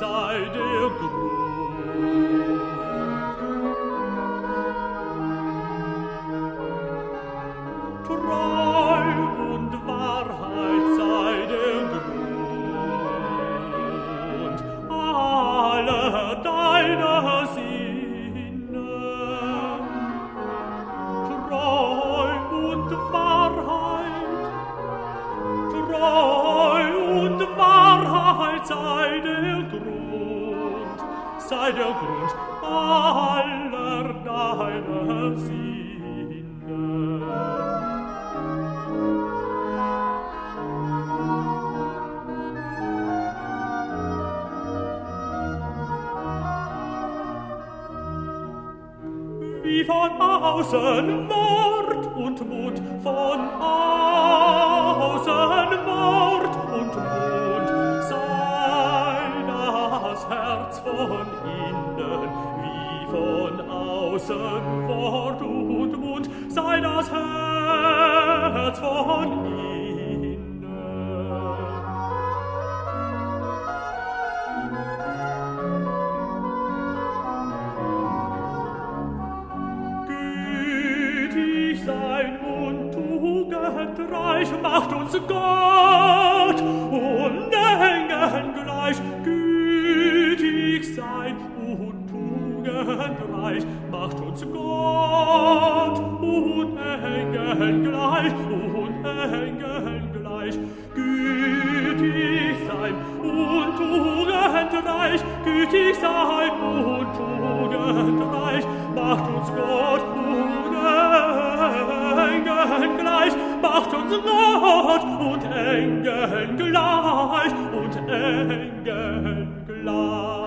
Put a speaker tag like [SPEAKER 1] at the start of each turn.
[SPEAKER 1] Sei der Grund. Treu und Wahrheit sei der Grund. Alle sei der Grund, sei der Grund aller deiner Sinne. Wie von außen Wort und Mut von außen Außen Wort und Mund sei das Herz von innen. Gütig sein und tugendreich macht uns Gott tugendreich macht uns Gott und Engeln gleich und Engeln gleich. Gütig sein und tugendreich, gütig sein und tugendreich macht uns Gott und Engeln gleich, macht uns Gott und Engeln gleich und Engeln gleich.